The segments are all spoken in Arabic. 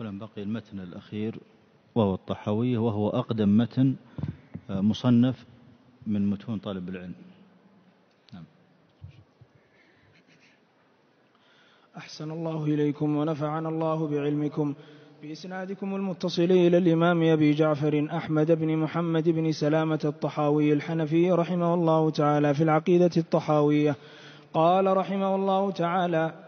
ولم بقي المتن الأخير وهو الطحاوية وهو أقدم متن آه، مصنف من متون طالب العلم. نعم. أحسن الله إليكم ونفعنا الله بعلمكم. بإسنادكم المتصل إلى الإمام أبي جعفر أحمد بن محمد بن سلامة الطحاوي الحنفي رحمه الله تعالى في العقيدة الطحاوية. قال رحمه الله تعالى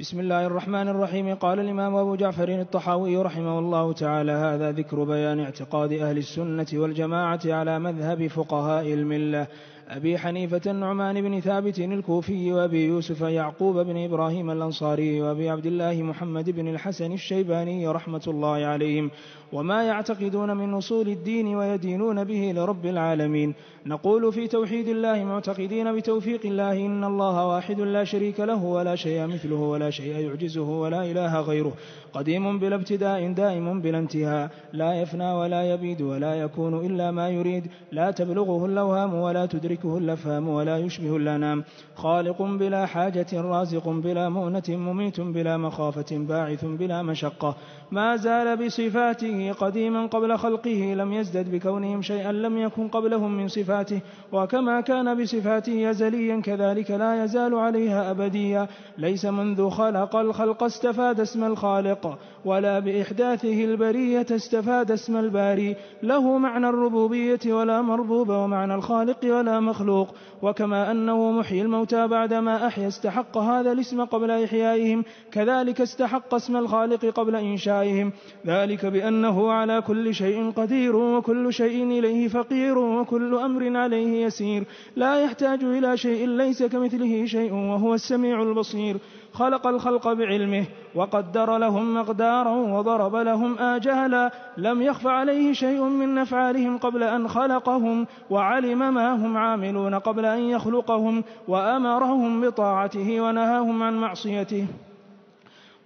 بسم الله الرحمن الرحيم. قال الإمام أبو جعفر الطحاوي رحمه الله تعالى هذا ذكر بيان اعتقاد أهل السنة والجماعة على مذهب فقهاء الملة. أبي حنيفة النعمان بن ثابت الكوفي وأبي يوسف يعقوب بن إبراهيم الأنصاري وأبي عبد الله محمد بن الحسن الشيباني رحمة الله عليهم وما يعتقدون من أصول الدين ويدينون به لرب العالمين. نقول في توحيد الله معتقدين بتوفيق الله إن الله واحد لا شريك له ولا شيء مثله ولا شيء يعجزه ولا إله غيره. قديم بلا ابتداء دائم بلا انتهاء. لا يفنى ولا يبيد ولا يكون إلا ما يريد. لا تبلغه الأوهام ولا تدركه الأفهام ولا يشبه الأنام. خالق بلا حاجة رازق بلا مؤنة مميت بلا مخافة باعث بلا مشقة. ما زال بصفاته قديما قبل خلقه لم يزدد بكونهم شيئا لم يكن قبلهم من صفاته. وكما كان بصفاته أزليا كذلك لا يزال عليها أبديا. ليس منذ خلق الخلق استفاد اسم الخالق ولا بإحداثه البرية استفاد اسم الباري. له معنى الربوبية ولا مربوب ومعنى الخالق ولا مخلوق وكما أنه محيي الموتى بعدما أحيا استحق هذا الاسم قبل إحيائهم كذلك استحق اسم الخالق قبل إنشائهم. ذلك بأنه على كل شيء قدير وكل شيء إليه فقير وكل أمر عليه يسير. لا يحتاج إلى شيء ليس كمثله شيء وهو السميع البصير. خلق الخلق بعلمه وقدر لهم مقدارا وضرب لهم آجالا. لم يخف عليه شيء من أفعالهم قبل أن خلقهم وعلم ما هم عاملون قبل أن يخلقهم وأمرهم بطاعته ونهاهم عن معصيته.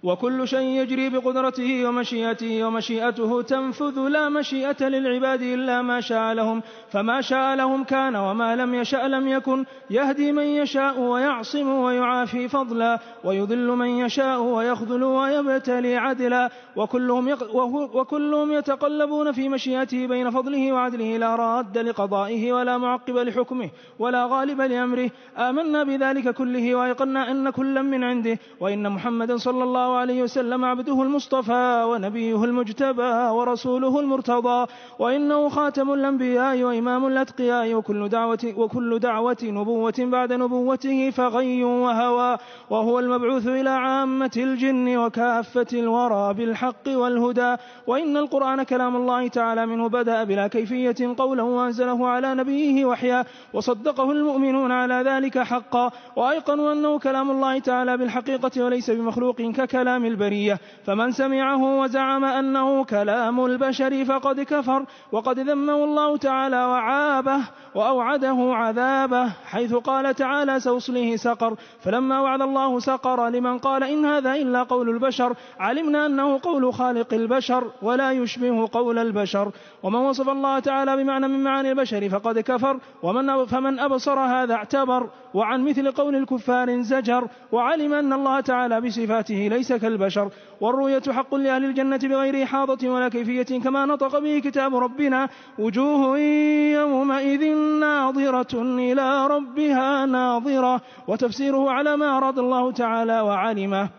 وكل شيء يجري بقدرته ومشيئته ومشيئته تنفذ لا مشيئة للعباد إلا ما شاء لهم فما شاء لهم كان وما لم يشأ لم يكن يهدي من يشاء ويعصم ويعافي فضلا ويضل من يشاء ويخذل ويبتلي عدلا وكلهم, يق وكلهم يتقلبون في مشيئته بين فضله وعدله لا راد لقضائه ولا معقب لحكمه ولا غالب لأمره آمنا بذلك كله وأيقنا أن كلا من عنده وإن محمدا صلى الله عليه وسلم عبده المصطفى ونبيه المجتبى ورسوله المرتضى وإنه خاتم الأنبياء وإمام الأتقياء وكل دعوة, وكل دعوة نبوة بعد نبوته فغي وهوى وهو المبعوث إلى عامة الجن وكافة الورى بالحق والهدى. وإن القرآن كلام الله تعالى منه بدأ بلا كيفية قولا وأنزله على نبيه وحيا وصدقه المؤمنون على ذلك حقا. وأيقنوا أنه كلام الله تعالى بالحقيقة وليس بمخلوق ككلام كلام البرية. فمن سمعه وزعم أنه كلام البشر فقد كفر وقد ذمه الله تعالى وعابه وأوعده عذابه حيث قال تعالى سأصليه سقر. فلما وعد الله سقر لمن قال إن هذا إلا قول البشر علمنا أنه قول خالق البشر ولا يشبه قول البشر. ومن وصف الله تعالى بمعنى من معاني البشر فقد كفر ومن فمن أبصر هذا اعتبر. وعن مثل قول الكفار زجر وعلم أن الله تعالى بصفاته ليس كالبشر والرؤية حق لأهل الجنة بغير إحاطة ولا كيفية كما نطق به كتاب ربنا وجوه يومئذ ناظرة إلى ربها ناظرة وتفسيره على ما أراد الله تعالى وعلمه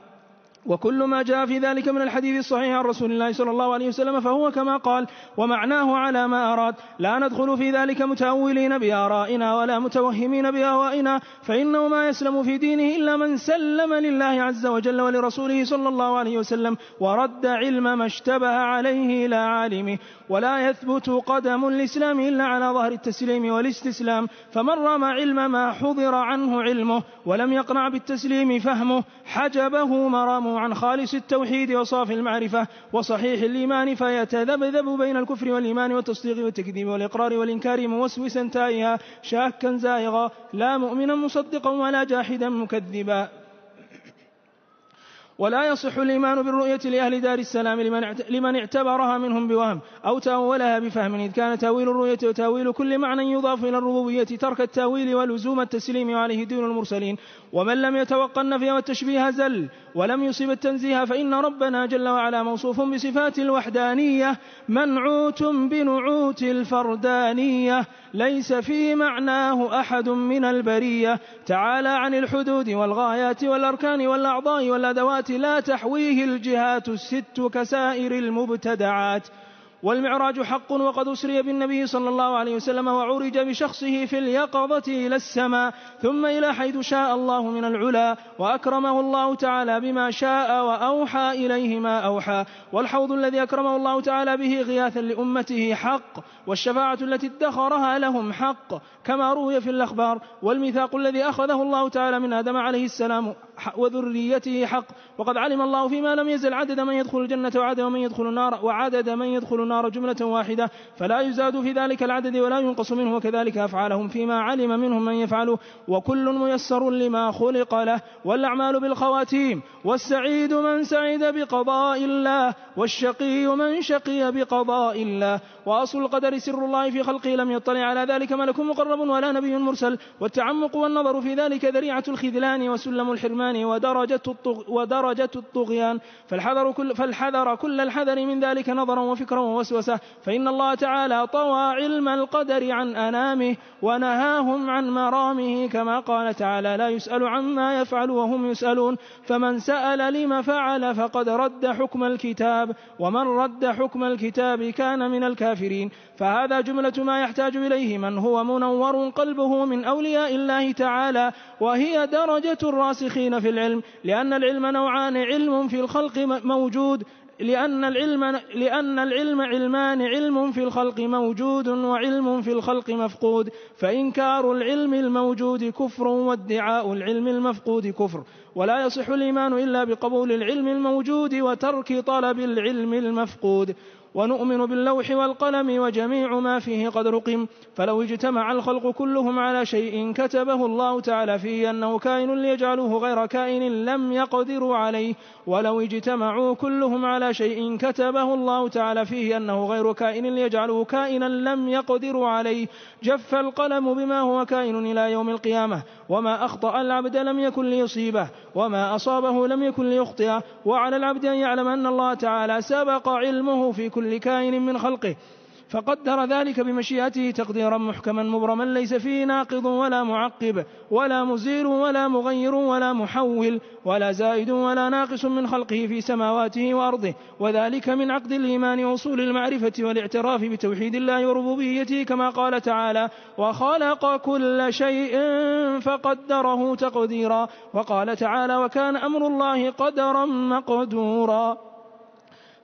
وكل ما جاء في ذلك من الحديث الصحيح عن رسول الله صلى الله عليه وسلم فهو كما قال ومعناه على ما أراد. لا ندخل في ذلك متأولين بآرائنا ولا متوهمين بأهوائنا فإنه ما يسلم في دينه إلا من سلم لله عز وجل ولرسوله صلى الله عليه وسلم ورد علم ما اشتبه عليه إلى عالمه. ولا يثبت قدم الإسلام إلا على ظهر التسليم والاستسلام. فمن رمى علم ما حضر عنه علمه ولم يقنع بالتسليم فهمه حجبه مرامه عن خالص التوحيد وصافي المعرفة وصحيح الإيمان فيتذبذب بين الكفر والإيمان والتصديق والتكذيب والإقرار والإنكار موسوسا تائها شاكا زائغا لا مؤمنا مصدقا ولا جاحدا مكذبا. ولا يصح الإيمان بالرؤية لأهل دار السلام لمن اعتبرها منهم بوهم أو تأولها بفهم. إذ كان تأويل الرؤية وتأويل كل معنى يضاف إلى الربوبية ترك التأويل ولزوم التسليم وعليه دين المرسلين. ومن لم يتوقع النفي والتشبيه زل ولم يصب التنزيه فإن ربنا جل وعلا موصوف بصفات الوحدانية. منعوت بنعوت الفردانية. ليس في معناه أحد من البرية. تعالى عن الحدود والغايات والأركان والأعضاء والأدوات لا تحويه الجهات الست كسائر المبتدعات. والمعراج حق وقد أسري بالنبي صلى الله عليه وسلم وعرج بشخصه في اليقظة إلى السماء ثم إلى حيث شاء الله من العلا وأكرمه الله تعالى بما شاء وأوحى إليه ما أوحى. والحوض الذي أكرمه الله تعالى به غياثا لأمته حق والشفاعة التي ادخرها لهم حق. كما روي في الأخبار والميثاق الذي أخذه الله تعالى من آدم عليه السلام وذريته حق. وقد علم الله فيما لم يزل عدد من يدخل الجنة وعدد من يدخل النار وعدد من يدخل النار جملة واحدة. فلا يزاد في ذلك العدد ولا ينقص منه. وكذلك أفعالهم فيما علم منهم من يفعله وكل ميسر لما خلق له. والأعمال بالخواتيم. والسعيد من سعد بقضاء الله. والشقي من شقي بقضاء الله. وأصل القدر سر الله في خلقه. لم يطلع على ذلك ملك مقرب ولا نبي مرسل. والتعمق والنظر في ذلك ذريعة الخذلان وسلم الحرمان ودرجة, الطغ ودرجة الطغيان. فالحذر كل, فالحذر كل الحذر من ذلك نظرا وفكرا ووسوسة. فإن الله تعالى طوى علم القدر عن أنامه ونهاهم عن مرامه. كما قال تعالى لا يسأل عما يفعل وهم يسألون. فمن سأل لم فعل فقد رد حكم الكتاب. ومن رد حكم الكتاب كان من الكافرين. فهذا جملة ما يحتاج إليه من هو منور قلبه من أولياء الله تعالى وهي درجة الراسخين في العلم لأن العلم نوعان علم في الخلق موجود لأن العلم لأن العلم علمان علم في الخلق موجود وعلم في الخلق مفقود فإنكار العلم الموجود كفر وادعاء العلم المفقود كفر ولا يصح الإيمان إلا بقبول العلم الموجود وترك طلب العلم المفقود. ونؤمن باللوح والقلم وجميع ما فيه قد رقم. فلو اجتمع الخلق كلهم على شيء كتبه الله تعالى فيه أنه كائن ليجعلوه غير كائن لم يقدروا عليه. ولو اجتمعوا كلهم على شيء كتبه الله تعالى فيه أنه غير كائن ليجعلوه كائنا لم يقدروا عليه. جف القلم بما هو كائن إلى يوم القيامة. وما أخطأ العبد لم يكن ليصيبه. وما أصابه لم يكن ليخطئه. وعلى العبد أن يعلم أن الله تعالى سبق علمه في كل كائن من خلقه فقدر ذلك بمشيئته تقديرا محكما مبرما ليس فيه ناقض ولا معقب ولا مزيل ولا مغير ولا محول ولا زائد ولا ناقص من خلقه في سماواته وأرضه وذلك من عقد الإيمان وصول المعرفة والاعتراف بتوحيد الله وربوبيته كما قال تعالى وخلق كل شيء فقدره تقديرا وقال تعالى وكان أمر الله قدرا مقدورا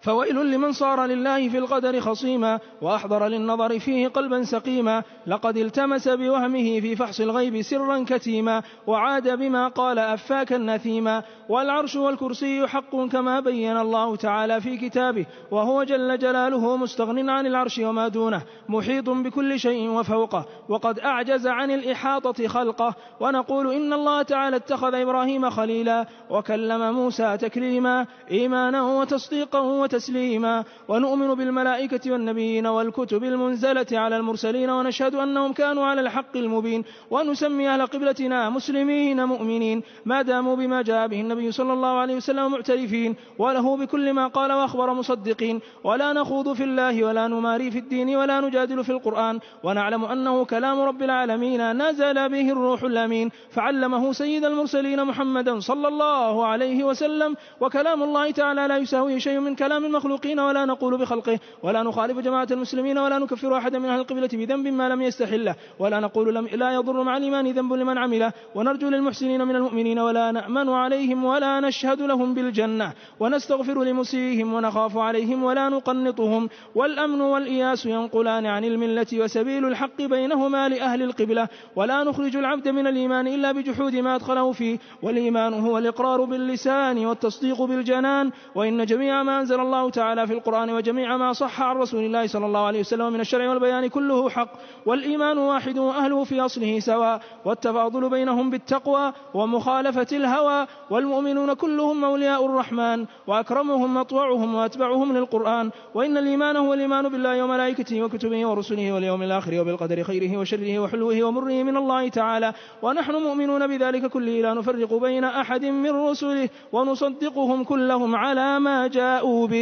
فويل لمن صار لله في القدر خصيما وأحضر للنظر فيه قلبا سقيما لقد التمس بوهمه في فحص الغيب سرا كتيما وعاد بما قال أفاكا نثيما والعرش والكرسي حق كما بين الله تعالى في كتابه وهو جل جلاله مستغن عن العرش وما دونه محيط بكل شيء وفوقه وقد أعجز عن الإحاطة خلقه ونقول إن الله تعالى اتخذ إبراهيم خليلا وكلم موسى تكليما إيمانا وتصديقا تسليما ونؤمن بالملائكة والنبيين والكتب المنزلة على المرسلين ونشهد أنهم كانوا على الحق المبين ونسمي أهل قبلتنا مسلمين مؤمنين ما داموا بما جاء به النبي صلى الله عليه وسلم معترفين وله بكل ما قال وأخبر مصدقين ولا نخوض في الله ولا نماري في الدين ولا نجادل في القرآن ونعلم أنه كلام رب العالمين نزل به الروح الأمين فعلمه سيد المرسلين محمدا صلى الله عليه وسلم وكلام الله تعالى لا يساوي شيء من كلام من المخلوقين ولا نقول بخلقه ولا نخالف جماعة المسلمين ولا نكفر أحدا من أهل القبلة بذنب ما لم يستحله ولا نقول لم لا يضر مع الإيمان ذنب لمن عمله ونرجو للمحسنين من المؤمنين ولا نأمن عليهم ولا نشهد لهم بالجنة ونستغفر لمسيئهم ونخاف عليهم ولا نقنطهم والأمن والإياس ينقلان عن الملة وسبيل الحق بينهما لأهل القبلة ولا نخرج العبد من الإيمان إلا بجحود ما أدخله فيه والإيمان هو الإقرار باللسان والتصديق بالجنان وإن جميع ما أنزل الله الله تعالى في القرآن وجميع ما صح عن رسول الله صلى الله عليه وسلم من الشرع والبيان كله حق والإيمان واحد وأهله في أصله سواء والتفاضل بينهم بالتقوى ومخالفة الهوى والمؤمنون كلهم أولياء الرحمن وأكرمهم أطوعهم وأتبعهم للقرآن وإن الإيمان هو الإيمان بالله وملائكته وكتبه ورسله واليوم الآخر وبالقدر خيره وشره وحلوه ومره من الله تعالى. ونحن مؤمنون بذلك كله لا نفرق بين أحد من رسله ونصدقهم كلهم على ما جاءوا به.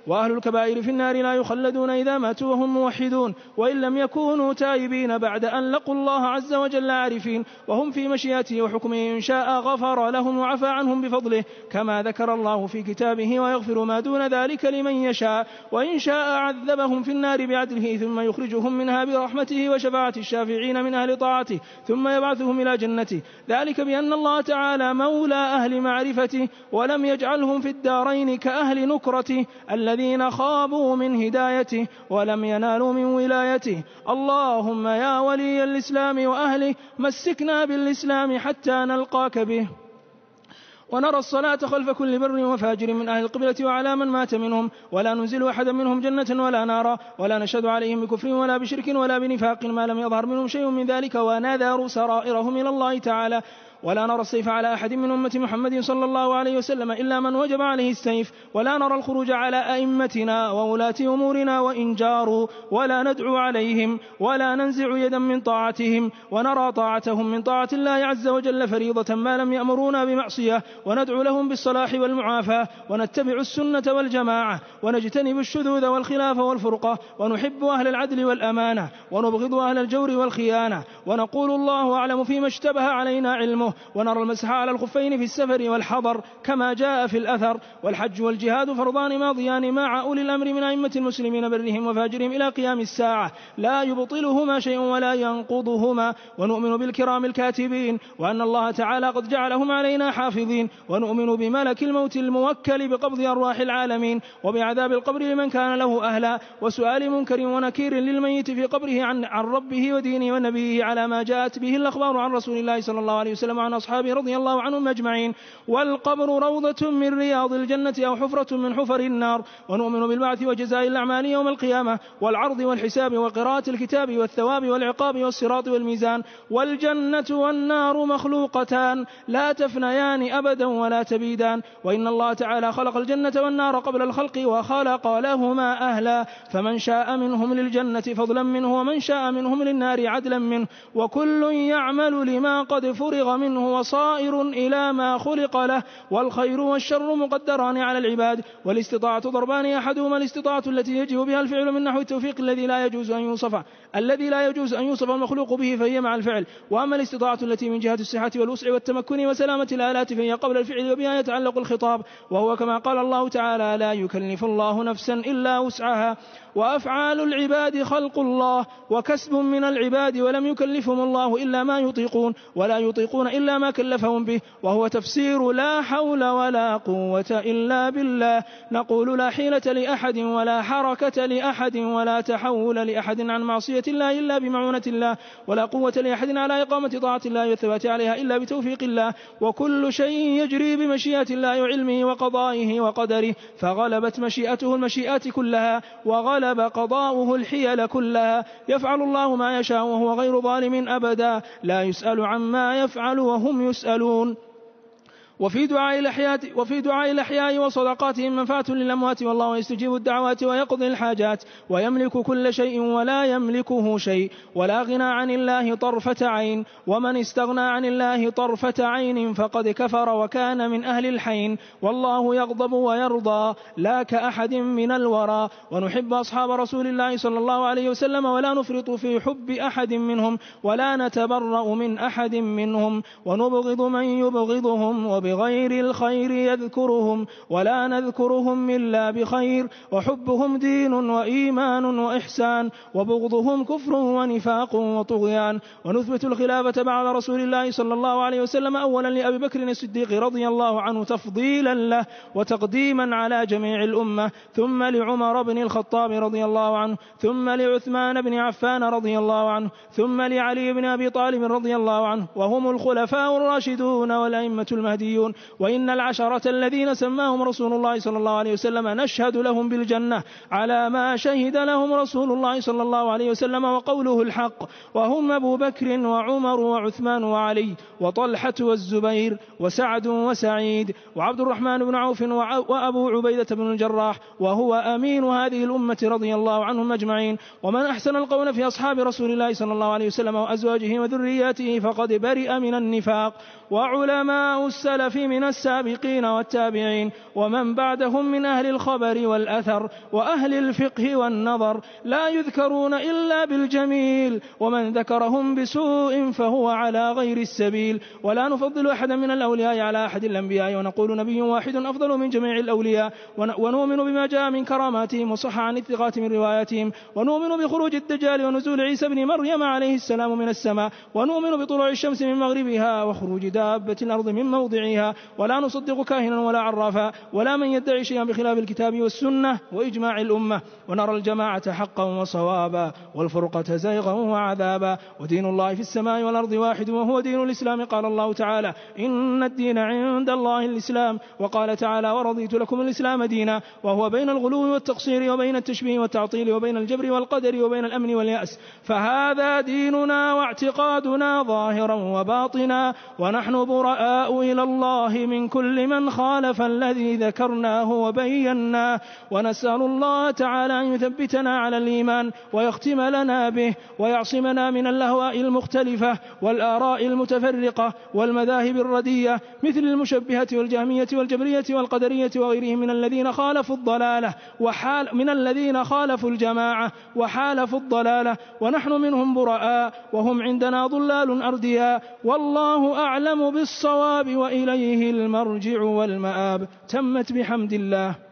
وأهل الكبائر في النار لا يخلدون إذا ماتوا وهم موحدون وإن لم يكونوا تائبين بعد أن لقوا الله عز وجل عارفين وهم في مشيئته وحكمه إن شاء غفر لهم وعفى عنهم بفضله كما ذكر الله في كتابه ويغفر ما دون ذلك لمن يشاء وإن شاء عذبهم في النار بعدله ثم يخرجهم منها برحمته وشفاعة الشافعين من أهل طاعته ثم يبعثهم إلى جنته. ذلك بأن الله تعالى مولى أهل معرفته ولم يجعلهم في الدارين كأهل نكرته الذين خابوا من هدايته ولم ينالوا من ولايته. اللهم يا ولي الإسلام وأهله مسكنا بالإسلام حتى نلقاك به. ونرى الصلاة خلف كل بر وفاجر من أهل القبلة وعلى من مات منهم. ولا ننزل أحدا منهم جنة ولا نارا. ولا نشهد عليهم بكفر ولا بشرك ولا بنفاق ما لم يظهر منهم شيء من ذلك. ونذر سرائرهم إلى الله تعالى. ولا نرى السيف على أحد من أمة محمد صلى الله عليه وسلم إلا من وجب عليه السيف ولا نرى الخروج على أئمتنا وولاة أمورنا وإن جاروا ولا ندعو عليهم ولا ننزع يدا من طاعتهم ونرى طاعتهم من طاعة الله عز وجل فريضة ما لم يأمرونا بمعصية وندعو لهم بالصلاح والمعافاة ونتبع السنة والجماعة ونجتنب الشذوذ والخلاف والفرقة ونحب أهل العدل والأمانة ونبغض أهل الجور والخيانة ونقول الله أعلم فيما اشتبه علينا علمه ونرى المسح على الخفين في السفر والحضر كما جاء في الأثر. والحج والجهاد فرضان ماضيان مع أولي الأمر من أئمة المسلمين برهم وفاجرهم إلى قيام الساعة. لا يبطلهما شيء ولا ينقضهما. ونؤمن بالكرام الكاتبين وأن الله تعالى قد جعلهم علينا حافظين. ونؤمن بملك الموت الموكل بقبض أرواح العالمين. وبعذاب القبر لمن كان له أهلا. وسؤال منكر ونكير للميت في قبره عن, عن ربه ودينه ونبيه على ما جاءت به الأخبار عن رسول الله صلى الله عليه وسلم وعن أصحابه رضي الله عنهم أجمعين. والقبر روضة من رياض الجنة أو حفرة من حفر النار. ونؤمن بالبعث وجزاء الأعمال يوم القيامة والعرض والحساب وقراءة الكتاب والثواب والعقاب والصراط والميزان. والجنة والنار مخلوقتان. لا تفنيان أبدا ولا تبيدان. وإن الله تعالى خلق الجنة والنار قبل الخلق وخلق لهما أهلا. فمن شاء منهم للجنة فضلا منه ومن شاء منهم للنار عدلا منه. وكل يعمل لما قد فرغ منه وصائر إلى ما خلق له والخير والشر مقدران على العباد. والاستطاعة ضربان أحدهما الاستطاعة التي يجب بها الفعل من نحو التوفيق الذي لا يجوز أن يوصف الذي لا يجوز أن يوصف المخلوق به فهي مع الفعل. وأما الاستطاعة التي من جهة الصحة والوسع والتمكن وسلامة الآلات فهي قبل الفعل وبها يتعلق الخطاب. وهو كما قال الله تعالى لا يكلف الله نفسا إلا وسعها وأفعال العباد خلق الله وكسب من العباد ولم يكلفهم الله إلا ما يطيقون ولا يطيقون إلا ما كلفهم به وهو تفسير لا حول ولا قوة إلا بالله. نقول لا حيلة لأحد ولا حركة لأحد ولا تحول لأحد عن معصية الله إلا بمعونة الله ولا قوة لأحد على إقامة طاعة الله والثبات عليها إلا بتوفيق الله. وكل شيء يجري بمشيئة الله وعلمه وقضائه وقدره فغلبت مشيئته المشيئات كلها وغلب قضاؤه الحيل كلها. يفعل الله ما يشاء وهو غير ظالم. أبدا. لا يسأل عما يفعل وهم يسألون. وفي دعاء الأحياء وفي دعاء الأحياء وصدقاتهم منفعة للأموات والله يستجيب الدعوات ويقضي الحاجات ويملك كل شيء ولا يملكه شيء ولا غنى عن الله طرفة عين ومن استغنى عن الله طرفة عين فقد كفر وكان من أهل الحين والله يغضب ويرضى لا كأحد من الورى. ونحب أصحاب رسول الله صلى الله عليه وسلم ولا نفرط في حب أحد منهم ولا نتبرأ من أحد منهم ونبغض من يبغضهم وب بغير الخير يذكرهم ولا نذكرهم إلا بخير وحبهم دين وإيمان وإحسان وبغضهم كفر ونفاق وطغيان. ونثبت الخلافة بعد رسول الله صلى الله عليه وسلم أولا لأبي بكر الصديق رضي الله عنه تفضيلا له وتقديما على جميع الأمة. ثم لعمر بن الخطاب رضي الله عنه ثم لعثمان بن عفان رضي الله عنه ثم لعلي بن أبي طالب رضي الله عنه وهم الخلفاء الراشدون والأئمة المهديون النبيون وإن العشرة الذين سماهم رسول الله صلى الله عليه وسلم نشهد لهم بالجنة على ما شهد لهم رسول الله صلى الله عليه وسلم وقوله الحق. وهم أبو بكر وعمر وعثمان وعلي وطلحة والزبير وسعد وسعيد وعبد الرحمن بن عوف وأبو عبيدة بن الجراح وهو أمين هذه الأمة رضي الله عنهم أجمعين. ومن أحسن القول في أصحاب رسول الله صلى الله عليه وسلم وأزواجه وذرياته فقد برئ من النفاق. وعلماء السلف من السابقين والتابعين ومن بعدهم من أهل الخبر والأثر وأهل الفقه والنظر لا يذكرون إلا بالجميل ومن ذكرهم بسوء فهو على غير السبيل. ولا نفضل أحدا من الأولياء على أحد الأنبياء ونقول نبي واحد أفضل من جميع الأولياء. ونؤمن بما جاء من كراماتهم وصح عن الثقات من رواياتهم. ونؤمن بخروج الدجال ونزول عيسى بن مريم عليه السلام من السماء. ونؤمن بطلوع الشمس من مغربها وخروج دابة الأرض من موضعها ولا نصدق كاهنا ولا عرافا ولا من يدعي شيئا بخلاف الكتاب والسنة وإجماع الأمة. ونرى الجماعة حقا وصوابا والفرقة زيغا وعذابا. ودين الله في السماء والأرض واحد وهو دين الإسلام. قال الله تعالى إن الدين عند الله الإسلام. وقال تعالى ورضيت لكم الإسلام دينا. وهو بين الغلو والتقصير وبين التشبيه والتعطيل وبين الجبر والقدر وبين الأمن واليأس. فهذا ديننا واعتقادنا ظاهرا وباطنا. ونحن براء إلى الله من كل من خالف الذي ذكرناه وبيناه ونسأل الله تعالى أن يثبتنا على الإيمان ويختم لنا به ويعصمنا من اللهواء المختلفة والآراء المتفرقة والمذاهب الردية مثل المشبهة والجهمية والجبرية والقدرية وغيرهم من الذين خالفوا الضلالة وحال من الذين خالفوا الجماعة وحالفوا الضلالة. ونحن منهم براء وهم عندنا ضلال أردياء. والله أعلم بالصواب وإليه المرجع والمآب. تمت بحمد الله.